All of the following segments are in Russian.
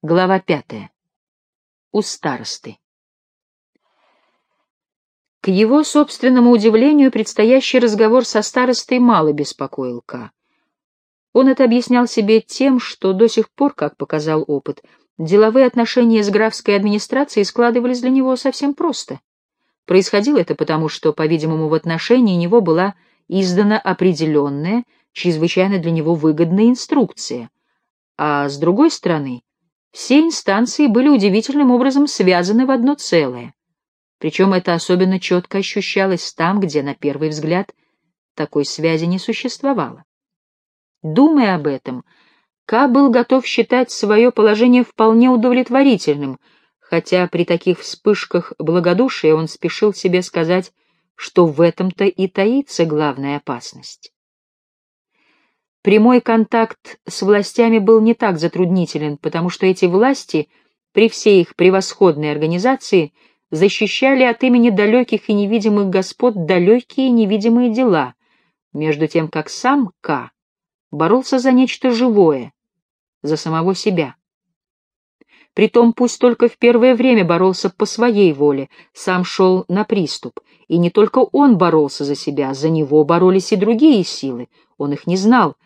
Глава пятая. У старосты. К его собственному удивлению, предстоящий разговор со старостой мало беспокоил Ка. Он это объяснял себе тем, что до сих пор, как показал опыт, деловые отношения с графской администрацией складывались для него совсем просто. Происходило это потому, что, по-видимому, в отношении него была издана определенная, чрезвычайно для него выгодная инструкция, а с другой стороны, все инстанции были удивительным образом связаны в одно целое. Причем это особенно четко ощущалось там, где, на первый взгляд, такой связи не существовало. Думая об этом, Ка был готов считать свое положение вполне удовлетворительным, хотя при таких вспышках благодушия он спешил себе сказать, что в этом-то и таится главная опасность. Прямой контакт с властями был не так затруднителен, потому что эти власти, при всей их превосходной организации, защищали от имени далеких и невидимых господ далекие и невидимые дела, между тем как сам К боролся за нечто живое, за самого себя. Притом пусть только в первое время боролся по своей воле, сам шел на приступ, и не только он боролся за себя, за него боролись и другие силы, он их не знал,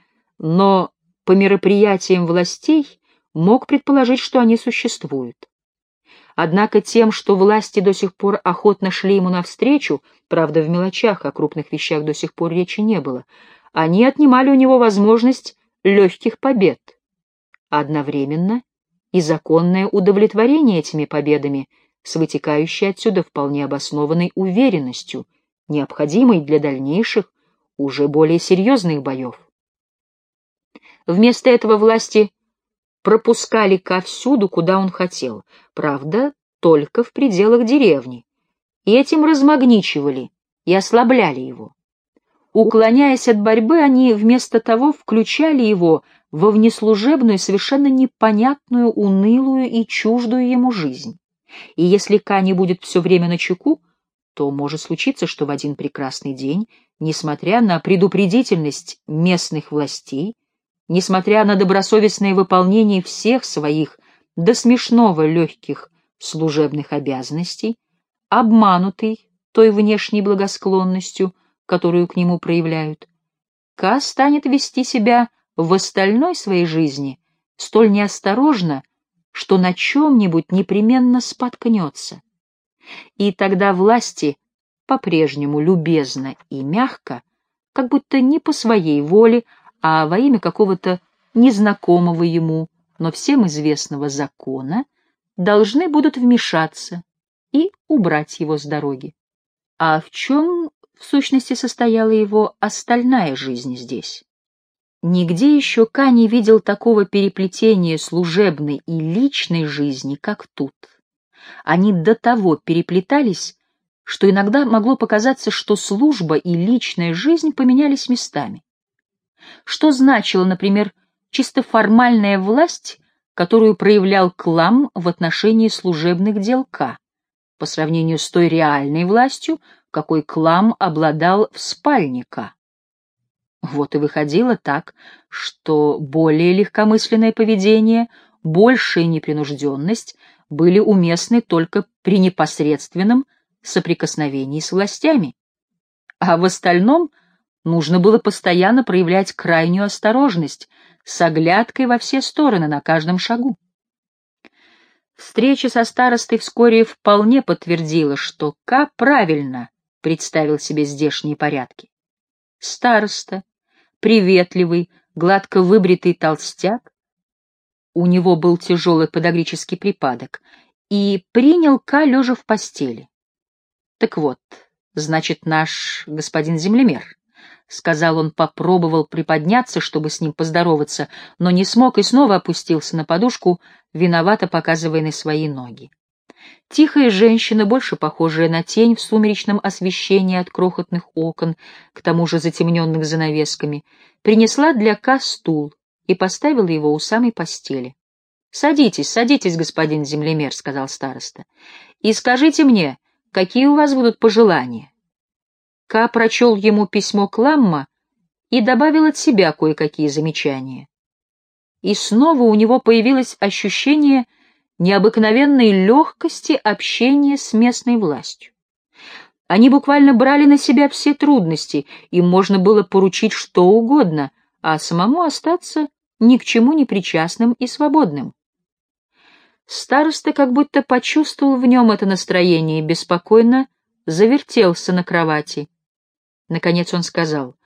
но по мероприятиям властей мог предположить, что они существуют. Однако тем, что власти до сих пор охотно шли ему навстречу, правда, в мелочах, о крупных вещах до сих пор речи не было, они отнимали у него возможность легких побед. Одновременно и законное удовлетворение этими победами с вытекающей отсюда вполне обоснованной уверенностью, необходимой для дальнейших, уже более серьезных боев. Вместо этого власти пропускали ко всюду, куда он хотел, правда, только в пределах деревни, и этим размагничивали и ослабляли его. Уклоняясь от борьбы, они вместо того включали его во внеслужебную, совершенно непонятную, унылую и чуждую ему жизнь. И если Ка не будет все время на чеку, то может случиться, что в один прекрасный день, несмотря на предупредительность местных властей, несмотря на добросовестное выполнение всех своих до смешного легких служебных обязанностей, обманутый той внешней благосклонностью, которую к нему проявляют, Ка станет вести себя в остальной своей жизни столь неосторожно, что на чем-нибудь непременно споткнется. И тогда власти по-прежнему любезно и мягко, как будто не по своей воле, а во имя какого-то незнакомого ему, но всем известного закона, должны будут вмешаться и убрать его с дороги. А в чем, в сущности, состояла его остальная жизнь здесь? Нигде еще Ка не видел такого переплетения служебной и личной жизни, как тут. Они до того переплетались, что иногда могло показаться, что служба и личная жизнь поменялись местами. Что значила, например, чисто формальная власть, которую проявлял Клам в отношении служебных дел К, по сравнению с той реальной властью, какой Клам обладал в спальне К. Вот и выходило так, что более легкомысленное поведение, большая непринужденность были уместны только при непосредственном соприкосновении с властями. А в остальном — Нужно было постоянно проявлять крайнюю осторожность, с оглядкой во все стороны на каждом шагу. Встреча со старостой вскоре вполне подтвердила, что К правильно представил себе здешние порядки. Староста, приветливый, гладко выбритый толстяк, у него был тяжелый подагрический припадок, и принял К лежа в постели. Так вот, значит, наш господин землемер — сказал он, попробовал приподняться, чтобы с ним поздороваться, но не смог и снова опустился на подушку, виновато показывая на свои ноги. Тихая женщина, больше похожая на тень в сумеречном освещении от крохотных окон, к тому же затемненных занавесками, принесла для Ка стул и поставила его у самой постели. — Садитесь, садитесь, господин землемер, — сказал староста, — и скажите мне, какие у вас будут пожелания. Ка прочел ему письмо Кламма и добавил от себя кое-какие замечания. и снова у него появилось ощущение необыкновенной легкости общения с местной властью. Они буквально брали на себя все трудности, им можно было поручить что угодно, а самому остаться ни к чему не причастным и свободным. Староста как будто почувствовал в нем это настроение и беспокойно завертелся на кровати. Наконец он сказал,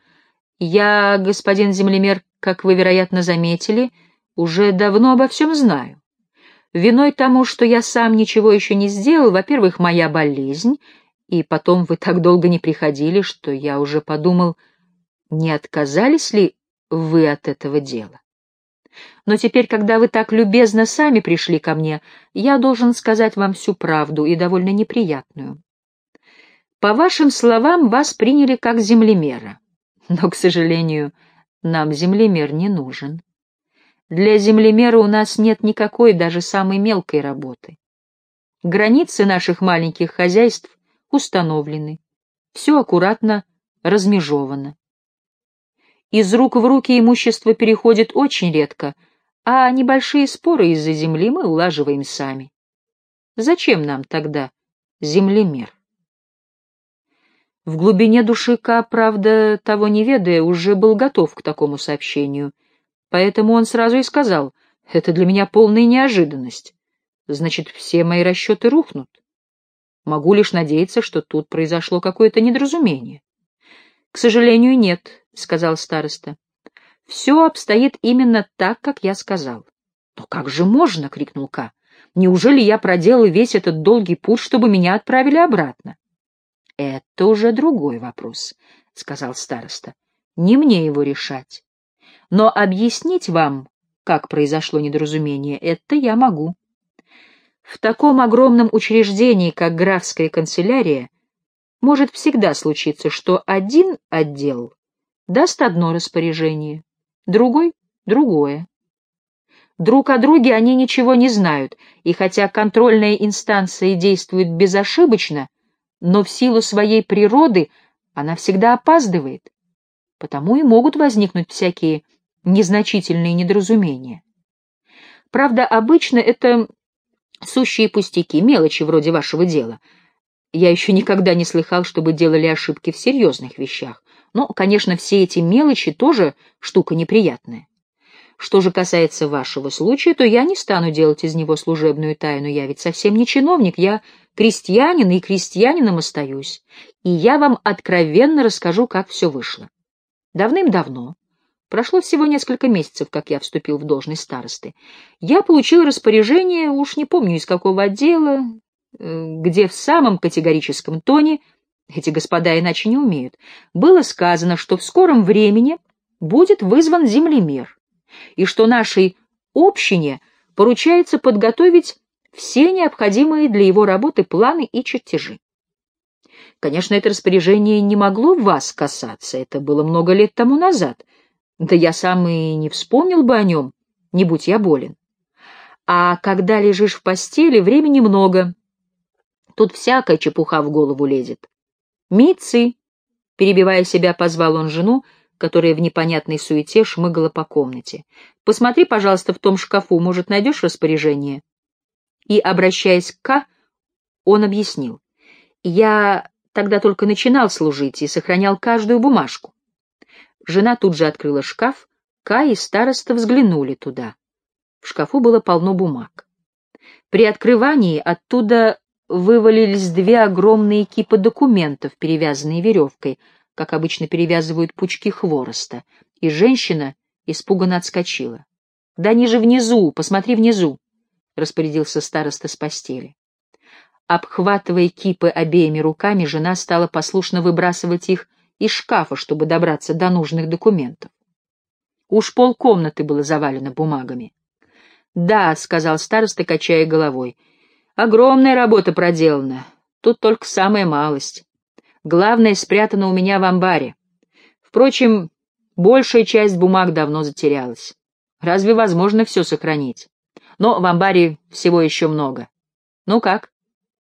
«Я, господин землемер, как вы, вероятно, заметили, уже давно обо всем знаю. Виной тому, что я сам ничего еще не сделал, во-первых, моя болезнь, и потом вы так долго не приходили, что я уже подумал, не отказались ли вы от этого дела. Но теперь, когда вы так любезно сами пришли ко мне, я должен сказать вам всю правду и довольно неприятную. По вашим словам, вас приняли как землемера. Но, к сожалению, нам землемер не нужен. Для землемера у нас нет никакой, даже самой мелкой работы. Границы наших маленьких хозяйств установлены. Все аккуратно размежовано. Из рук в руки имущество переходит очень редко, а небольшие споры из-за земли мы улаживаем сами. Зачем нам тогда землемер? В глубине души Ка, правда, того не ведая, уже был готов к такому сообщению, поэтому он сразу и сказал, «Это для меня полная неожиданность. Значит, все мои расчеты рухнут. Могу лишь надеяться, что тут произошло какое-то недоразумение». «К сожалению, нет», — сказал староста. «Все обстоит именно так, как я сказал». «Но как же можно?» — крикнул Ка. «Неужели я проделал весь этот долгий путь, чтобы меня отправили обратно?» «Это уже другой вопрос», — сказал староста. «Не мне его решать. Но объяснить вам, как произошло недоразумение, это я могу. В таком огромном учреждении, как графская канцелярия, может всегда случиться, что один отдел даст одно распоряжение, другой — другое. Друг о друге они ничего не знают, и хотя контрольная инстанция действует безошибочно, но в силу своей природы она всегда опаздывает, потому и могут возникнуть всякие незначительные недоразумения. Правда, обычно это сущие пустяки, мелочи вроде вашего дела. Я еще никогда не слыхал, чтобы делали ошибки в серьезных вещах. Но, конечно, все эти мелочи тоже штука неприятная. Что же касается вашего случая, то я не стану делать из него служебную тайну, я ведь совсем не чиновник, я крестьянин и крестьянином остаюсь, и я вам откровенно расскажу, как все вышло. Давным-давно, прошло всего несколько месяцев, как я вступил в должность старосты, я получил распоряжение, уж не помню из какого отдела, э, где в самом категорическом тоне, эти господа иначе не умеют, было сказано, что в скором времени будет вызван землемер, и что нашей общине поручается подготовить все необходимые для его работы планы и чертежи. Конечно, это распоряжение не могло вас касаться, это было много лет тому назад, да я сам и не вспомнил бы о нем, не будь я болен. А когда лежишь в постели, времени много. Тут всякая чепуха в голову лезет. «Митцы!» — перебивая себя, позвал он жену, которая в непонятной суете шмыгала по комнате. «Посмотри, пожалуйста, в том шкафу, может, найдешь распоряжение?» И, обращаясь к К, он объяснил. «Я тогда только начинал служить и сохранял каждую бумажку». Жена тут же открыла шкаф, К и староста взглянули туда. В шкафу было полно бумаг. При открывании оттуда вывалились две огромные кипы документов, перевязанные веревкой, как обычно перевязывают пучки хвороста, и женщина испуганно отскочила. — Да ниже внизу, посмотри внизу. — распорядился староста с постели. Обхватывая кипы обеими руками, жена стала послушно выбрасывать их из шкафа, чтобы добраться до нужных документов. Уж полкомнаты было завалено бумагами. «Да», — сказал староста, качая головой, — «огромная работа проделана. Тут только самая малость. Главное спрятано у меня в амбаре. Впрочем, большая часть бумаг давно затерялась. Разве возможно все сохранить? но в амбаре всего еще много. Ну как?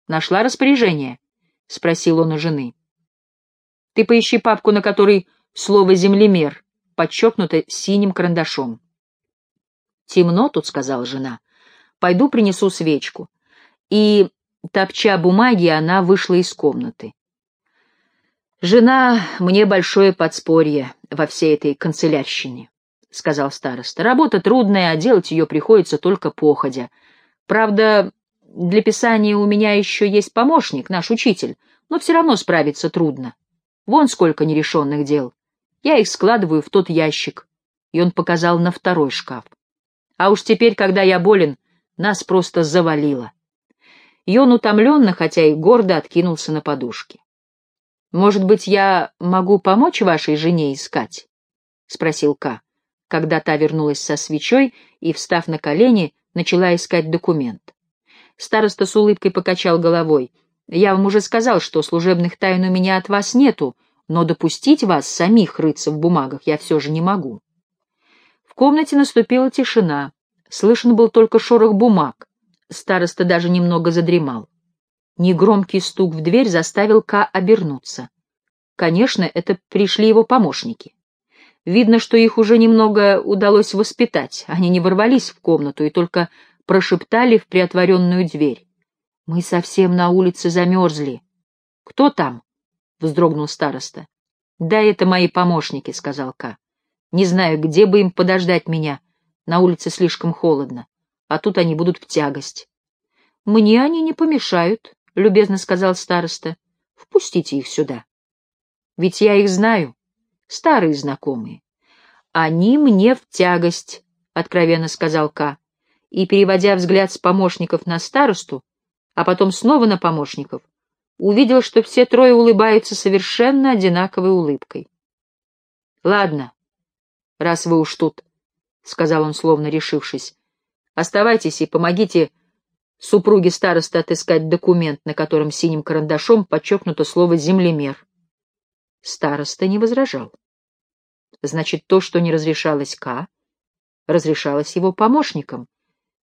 Нашла распоряжение? — спросил он у жены. — Ты поищи папку, на которой слово «землемер» подчеркнуто синим карандашом. «Темно тут», — сказала жена. «Пойду принесу свечку». И, топча бумаги, она вышла из комнаты. «Жена мне большое подспорье во всей этой канцелярщине», — сказал староста. «Работа трудная, а делать ее приходится только походя. Правда, для писания у меня еще есть помощник, наш учитель, но все равно справиться трудно. Вон сколько нерешенных дел. Я их складываю в тот ящик». И он показал на второй шкаф. «А уж теперь, когда я болен, нас просто завалило». И он утомленно, хотя и гордо откинулся на подушке. «Может быть, я могу помочь вашей жене искать?» — спросил Ка, когда та вернулась со свечой и, встав на колени, начала искать документ. Староста с улыбкой покачал головой. «Я вам уже сказал, что служебных тайн у меня от вас нету, но допустить вас самих рыться в бумагах я все же не могу». В комнате наступила тишина. Слышен был только шорох бумаг. Староста даже немного задремал. Негромкий стук в дверь заставил Ка обернуться. Конечно, это пришли его помощники. Видно, что их уже немного удалось воспитать. Они не ворвались в комнату и только прошептали в приотворенную дверь. «Мы совсем на улице замерзли». «Кто там?» — вздрогнул староста. «Да это мои помощники», — сказал Ка. «Не знаю, где бы им подождать меня. На улице слишком холодно, а тут они будут в тягость». «Мне они не помешают», — любезно сказал староста. — Впустите их сюда. Ведь я их знаю, старые знакомые. — Они мне в тягость, — откровенно сказал Ка, и, переводя взгляд с помощников на старосту, а потом снова на помощников, увидел, что все трое улыбаются совершенно одинаковой улыбкой. — Ладно, раз вы уж тут, — сказал он, словно решившись, — оставайтесь и помогите супруге староста отыскать документ, на котором синим карандашом подчеркнуто слово «землемер». Староста не возражал. Значит, то, что не разрешалось К, разрешалось его помощникам,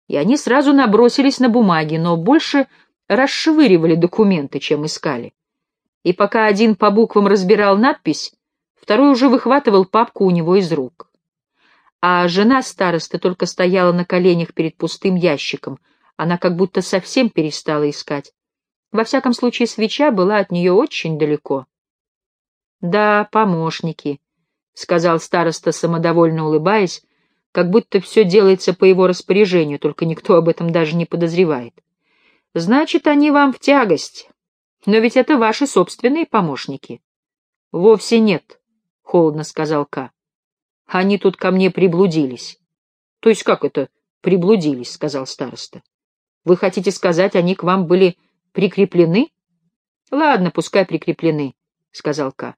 и они сразу набросились на бумаги, но больше расшвыривали документы, чем искали. И пока один по буквам разбирал надпись, второй уже выхватывал папку у него из рук. А жена староста только стояла на коленях перед пустым ящиком — она как будто совсем перестала искать. Во всяком случае, свеча была от нее очень далеко. — Да, помощники, — сказал староста, самодовольно улыбаясь, как будто все делается по его распоряжению, только никто об этом даже не подозревает. — Значит, они вам в тягость. Но ведь это ваши собственные помощники. — Вовсе нет, — холодно сказал Ка. — Они тут ко мне приблудились. — То есть как это приблудились, — сказал староста. Вы хотите сказать, они к вам были прикреплены? — Ладно, пускай прикреплены, — сказал Ка.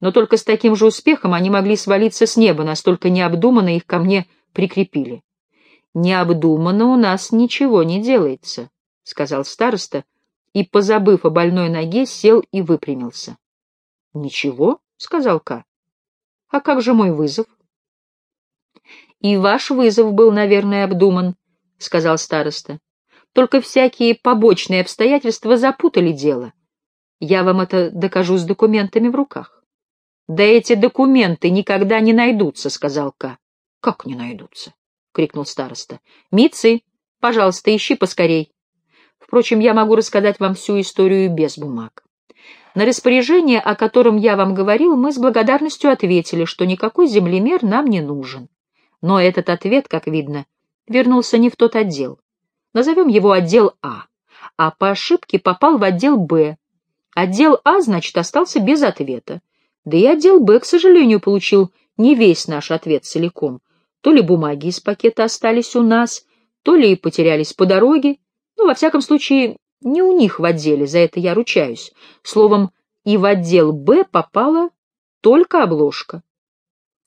Но только с таким же успехом они могли свалиться с неба, настолько необдуманно их ко мне прикрепили. — Необдуманно у нас ничего не делается, — сказал староста, и, позабыв о больной ноге, сел и выпрямился. — Ничего, — сказал Ка. — А как же мой вызов? — И ваш вызов был, наверное, обдуман, — сказал староста. Только всякие побочные обстоятельства запутали дело. Я вам это докажу с документами в руках. — Да эти документы никогда не найдутся, — сказал Ка. — Как не найдутся? — крикнул староста. — Митцы, пожалуйста, ищи поскорей. Впрочем, я могу рассказать вам всю историю без бумаг. На распоряжение, о котором я вам говорил, мы с благодарностью ответили, что никакой землемер нам не нужен. Но этот ответ, как видно, вернулся не в тот отдел. Назовем его отдел А, а по ошибке попал в отдел Б. Отдел А, значит, остался без ответа. Да и отдел Б, к сожалению, получил не весь наш ответ целиком. То ли бумаги из пакета остались у нас, то ли потерялись по дороге. Ну, во всяком случае, не у них в отделе, за это я ручаюсь. Словом, и в отдел Б попала только обложка.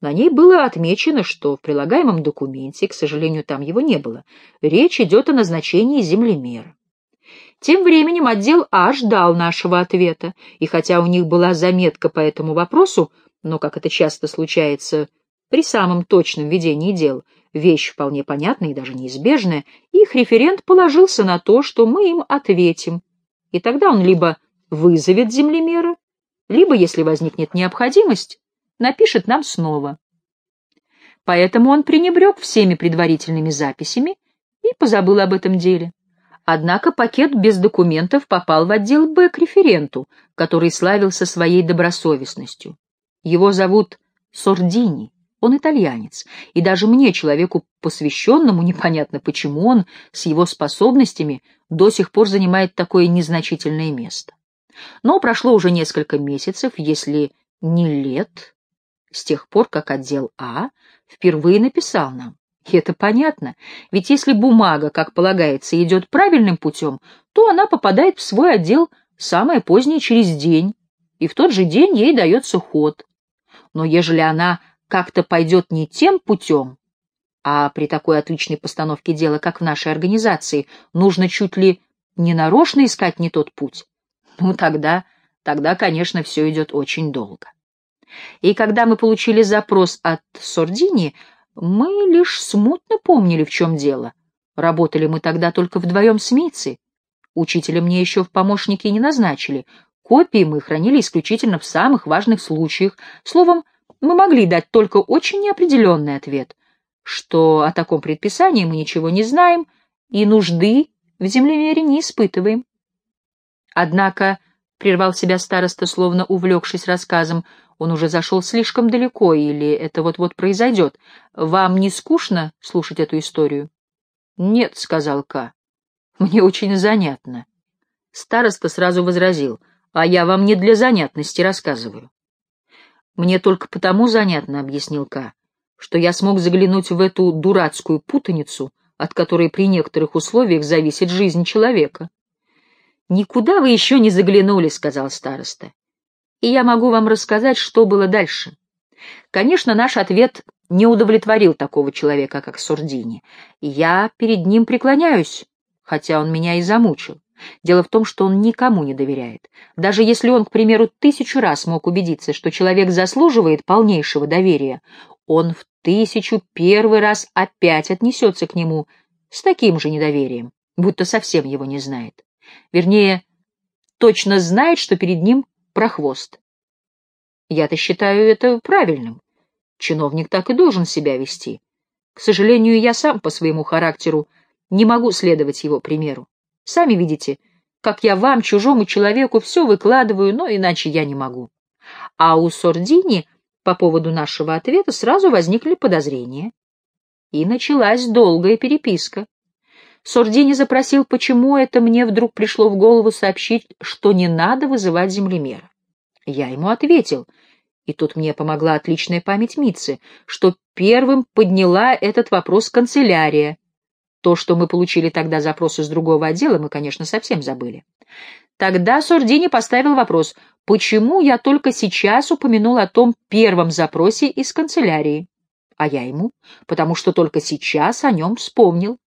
На ней было отмечено, что в прилагаемом документе, к сожалению, там его не было, речь идет о назначении землемера. Тем временем отдел А ждал нашего ответа, и хотя у них была заметка по этому вопросу, но, как это часто случается при самом точном ведении дел, вещь вполне понятная и даже неизбежная, их референт положился на то, что мы им ответим, и тогда он либо вызовет землемера, либо, если возникнет необходимость, напишет нам снова. Поэтому он пренебрег всеми предварительными записями и позабыл об этом деле. Однако пакет без документов попал в отдел Б к референту, который славился своей добросовестностью. Его зовут Сордини, он итальянец, и даже мне, человеку посвященному, непонятно почему он с его способностями до сих пор занимает такое незначительное место. Но прошло уже несколько месяцев, если не лет, с тех пор, как отдел А впервые написал нам. И это понятно, ведь если бумага, как полагается, идет правильным путем, то она попадает в свой отдел самое позднее через день, и в тот же день ей дается ход. Но ежели она как-то пойдет не тем путем, а при такой отличной постановке дела, как в нашей организации, нужно чуть ли не нарочно искать не тот путь, ну тогда, тогда, конечно, все идет очень долго. И когда мы получили запрос от Сордини, мы лишь смутно помнили, в чем дело. Работали мы тогда только вдвоем с Мицей. Учителя мне еще в помощники не назначили. Копии мы хранили исключительно в самых важных случаях. Словом, мы могли дать только очень неопределенный ответ, что о таком предписании мы ничего не знаем и нужды в землемере не испытываем. Однако, — прервал себя староста, словно увлекшись рассказом, — он уже зашел слишком далеко, или это вот-вот произойдет. Вам не скучно слушать эту историю? — Нет, — сказал Ка. — Мне очень занятно. Староста сразу возразил, а я вам не для занятности рассказываю. — Мне только потому занятно, — объяснил Ка, — что я смог заглянуть в эту дурацкую путаницу, от которой при некоторых условиях зависит жизнь человека. — Никуда вы еще не заглянули, — сказал староста и я могу вам рассказать, что было дальше. Конечно, наш ответ не удовлетворил такого человека, как Сурдини, я перед ним преклоняюсь, хотя он меня и замучил. Дело в том, что он никому не доверяет. Даже если он, к примеру, тысячу раз мог убедиться, что человек заслуживает полнейшего доверия, он в тысячу первый раз опять отнесется к нему с таким же недоверием, будто совсем его не знает. Вернее, точно знает, что перед ним прохвост. Я-то считаю это правильным. Чиновник так и должен себя вести. К сожалению, я сам по своему характеру не могу следовать его примеру. Сами видите, как я вам, чужому человеку, все выкладываю, но иначе я не могу. А у Сордини по поводу нашего ответа сразу возникли подозрения. И началась долгая переписка. Сордини запросил, почему это мне вдруг пришло в голову сообщить, что не надо вызывать землемера. Я ему ответил, и тут мне помогла отличная память Митцы, что первым подняла этот вопрос канцелярия. То, что мы получили тогда запрос из другого отдела, мы, конечно, совсем забыли. Тогда Сордини поставил вопрос, почему я только сейчас упомянул о том первом запросе из канцелярии. А я ему, потому что только сейчас о нем вспомнил.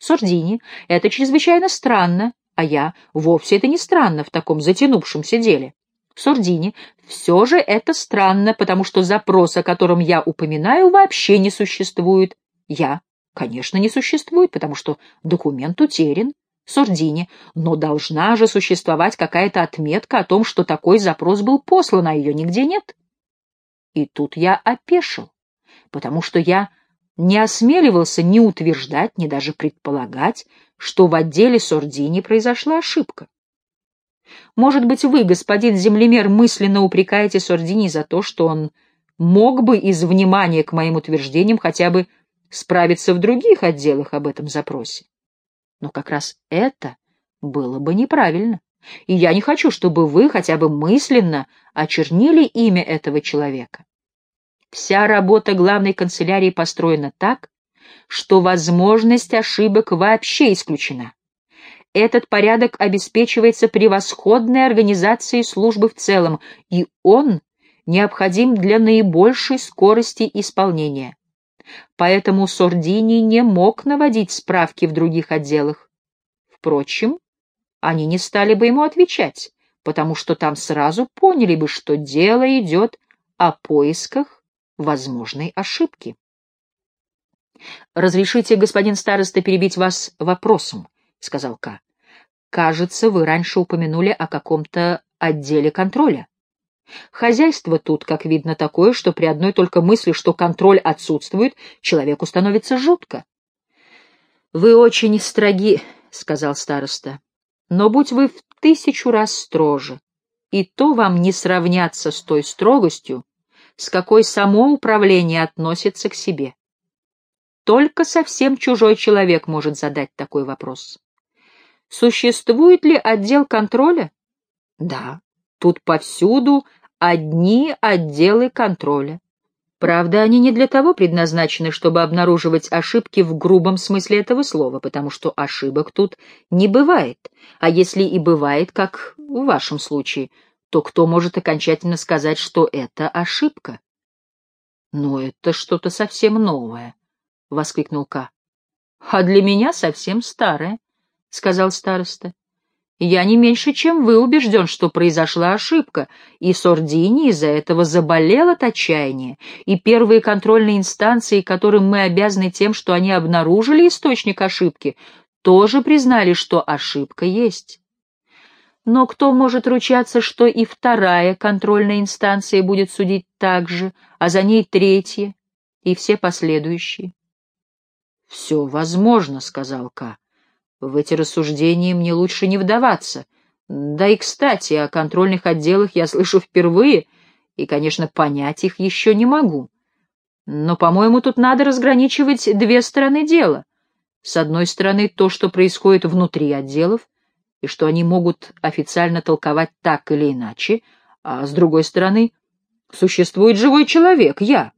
Сордини, это чрезвычайно странно, а я, вовсе это не странно в таком затянувшемся деле. Сордини, все же это странно, потому что запрос, о котором я упоминаю, вообще не существует. Я, конечно, не существует, потому что документ утерян. Сордини, но должна же существовать какая-то отметка о том, что такой запрос был послан, а ее нигде нет. И тут я опешил, потому что я не осмеливался ни утверждать, ни даже предполагать, что в отделе Сордини произошла ошибка. Может быть, вы, господин землемер, мысленно упрекаете Сордини за то, что он мог бы из внимания к моим утверждениям хотя бы справиться в других отделах об этом запросе. Но как раз это было бы неправильно. И я не хочу, чтобы вы хотя бы мысленно очернили имя этого человека. Вся работа главной канцелярии построена так, что возможность ошибок вообще исключена. Этот порядок обеспечивается превосходной организацией службы в целом, и он необходим для наибольшей скорости исполнения. Поэтому Сордини не мог наводить справки в других отделах. Впрочем, они не стали бы ему отвечать, потому что там сразу поняли бы, что дело идет о поисках возможной ошибки. «Разрешите, господин староста, перебить вас вопросом», — сказал К. «Кажется, вы раньше упомянули о каком-то отделе контроля. Хозяйство тут, как видно, такое, что при одной только мысли, что контроль отсутствует, человеку становится жутко. — Вы очень строги, — сказал староста, — но будь вы в тысячу раз строже, и то вам не сравняться с той строгостью, с какой само управление относится к себе. Только совсем чужой человек может задать такой вопрос. Существует ли отдел контроля? Да, тут повсюду одни отделы контроля. Правда, они не для того предназначены, чтобы обнаруживать ошибки в грубом смысле этого слова, потому что ошибок тут не бывает. А если и бывает, как в вашем случае, то кто может окончательно сказать, что это ошибка? — Но это что-то совсем новое, — воскликнул Ка. — А для меня совсем старое, — сказал староста. Я не меньше, чем вы, убежден, что произошла ошибка, и Сордини из-за этого заболел от отчаяния, и первые контрольные инстанции, которым мы обязаны тем, что они обнаружили источник ошибки, тоже признали, что ошибка есть. Но кто может ручаться, что и вторая контрольная инстанция будет судить так же, а за ней третья и все последующие? — Все возможно, — сказал Ка. В эти рассуждения мне лучше не вдаваться. Да и, кстати, о контрольных отделах я слышу впервые, и, конечно, понять их еще не могу. Но, по-моему, тут надо разграничивать две стороны дела. С одной стороны, то, что происходит внутри отделов, и что они могут официально толковать так или иначе, а с другой стороны, существует живой человек, я,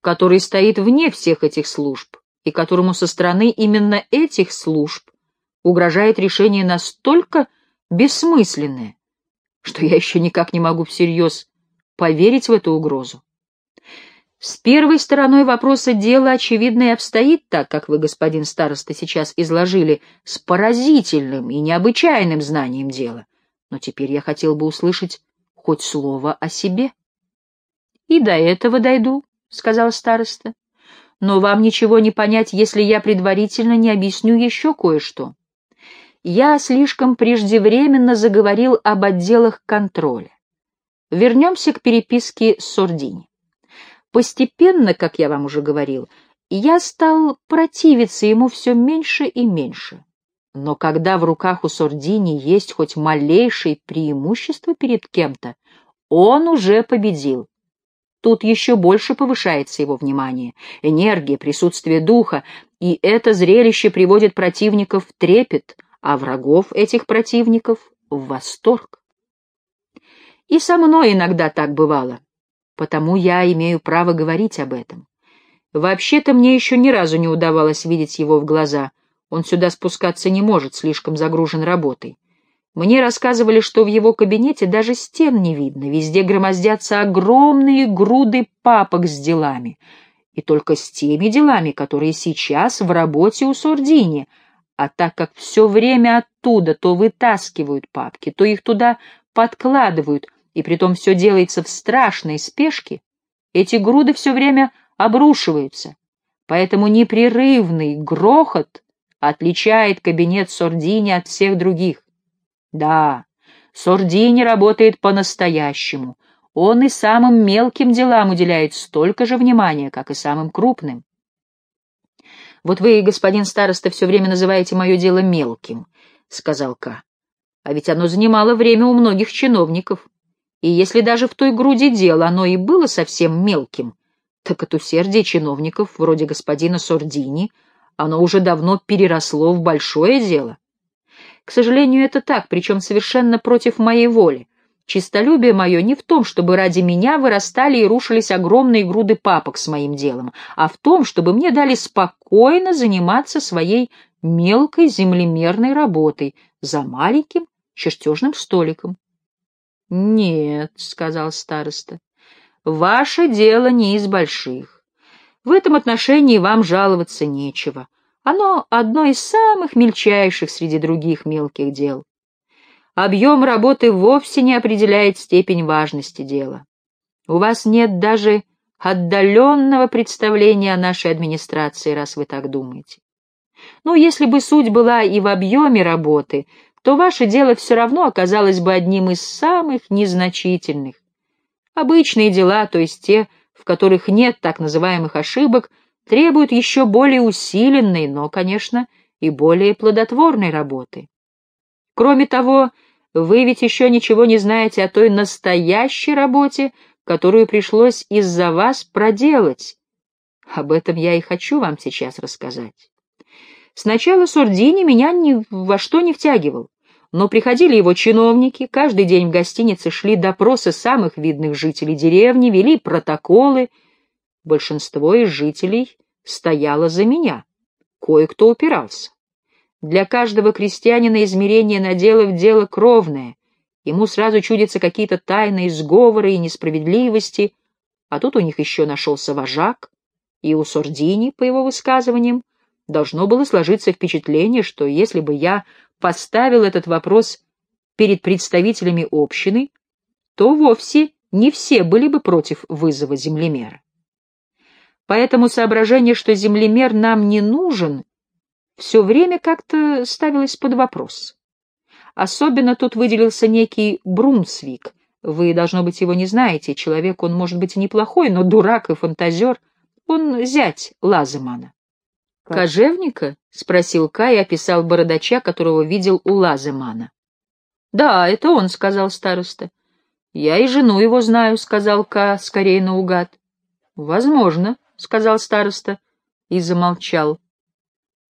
который стоит вне всех этих служб, и которому со стороны именно этих служб угрожает решение настолько бессмысленное, что я еще никак не могу всерьез поверить в эту угрозу. С первой стороной вопроса дело, очевидно, и обстоит так, как вы, господин староста, сейчас изложили, с поразительным и необычайным знанием дела. Но теперь я хотел бы услышать хоть слово о себе. — И до этого дойду, — сказал староста. — Но вам ничего не понять, если я предварительно не объясню еще кое-что я слишком преждевременно заговорил об отделах контроля. Вернемся к переписке с Сордини. Постепенно, как я вам уже говорил, я стал противиться ему все меньше и меньше. Но когда в руках у Сордини есть хоть малейшее преимущество перед кем-то, он уже победил. Тут еще больше повышается его внимание, энергия, присутствие духа, и это зрелище приводит противников в трепет — а врагов этих противников в восторг. И со мной иногда так бывало, потому я имею право говорить об этом. Вообще-то мне еще ни разу не удавалось видеть его в глаза, он сюда спускаться не может, слишком загружен работой. Мне рассказывали, что в его кабинете даже стен не видно, везде громоздятся огромные груды папок с делами, и только с теми делами, которые сейчас в работе у Сордини — а так как все время оттуда то вытаскивают папки, то их туда подкладывают, и притом все делается в страшной спешке, эти груды все время обрушиваются. Поэтому непрерывный грохот отличает кабинет Сордини от всех других. Да, Сордини работает по-настоящему. Он и самым мелким делам уделяет столько же внимания, как и самым крупным. Вот вы, господин староста, все время называете мое дело мелким, — сказал К. А ведь оно занимало время у многих чиновников. И если даже в той груди дела оно и было совсем мелким, так от усердия чиновников, вроде господина Сордини, оно уже давно переросло в большое дело. К сожалению, это так, причем совершенно против моей воли. Чистолюбие мое не в том, чтобы ради меня вырастали и рушились огромные груды папок с моим делом, а в том, чтобы мне дали спокойно заниматься своей мелкой землемерной работой за маленьким чертежным столиком. — Нет, — сказал староста, — ваше дело не из больших. В этом отношении вам жаловаться нечего. Оно одно из самых мельчайших среди других мелких дел объем работы вовсе не определяет степень важности дела. У вас нет даже отдаленного представления о нашей администрации, раз вы так думаете. Но если бы суть была и в объеме работы, то ваше дело все равно оказалось бы одним из самых незначительных. Обычные дела, то есть те, в которых нет так называемых ошибок, требуют еще более усиленной, но, конечно, и более плодотворной работы. Кроме того, вы ведь еще ничего не знаете о той настоящей работе, которую пришлось из-за вас проделать. Об этом я и хочу вам сейчас рассказать. Сначала Сурдини меня ни во что не втягивал, но приходили его чиновники, каждый день в гостинице шли допросы самых видных жителей деревни, вели протоколы. Большинство из жителей стояло за меня, кое-кто упирался. Для каждого крестьянина измерение наделов дело кровное. Ему сразу чудятся какие-то тайные сговоры и несправедливости, а тут у них еще нашелся вожак, и у Сордини, по его высказываниям, должно было сложиться впечатление, что если бы я поставил этот вопрос перед представителями общины, то вовсе не все были бы против вызова землемера. Поэтому соображение, что землемер нам не нужен, все время как-то ставилось под вопрос. Особенно тут выделился некий Брунсвик. Вы, должно быть, его не знаете. Человек он, может быть, неплохой, но дурак и фантазер. Он зять Лаземана. «Кожевника?» — спросил Кай и описал бородача, которого видел у Лаземана. «Да, это он», — сказал староста. «Я и жену его знаю», — сказал Ка, скорее наугад. «Возможно», — сказал староста и замолчал.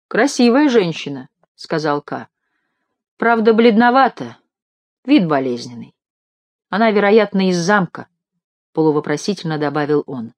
«Красивая женщина», — сказал Ка. «Правда, бледновата, вид болезненный. Она, вероятно, из замка», — полувопросительно добавил он.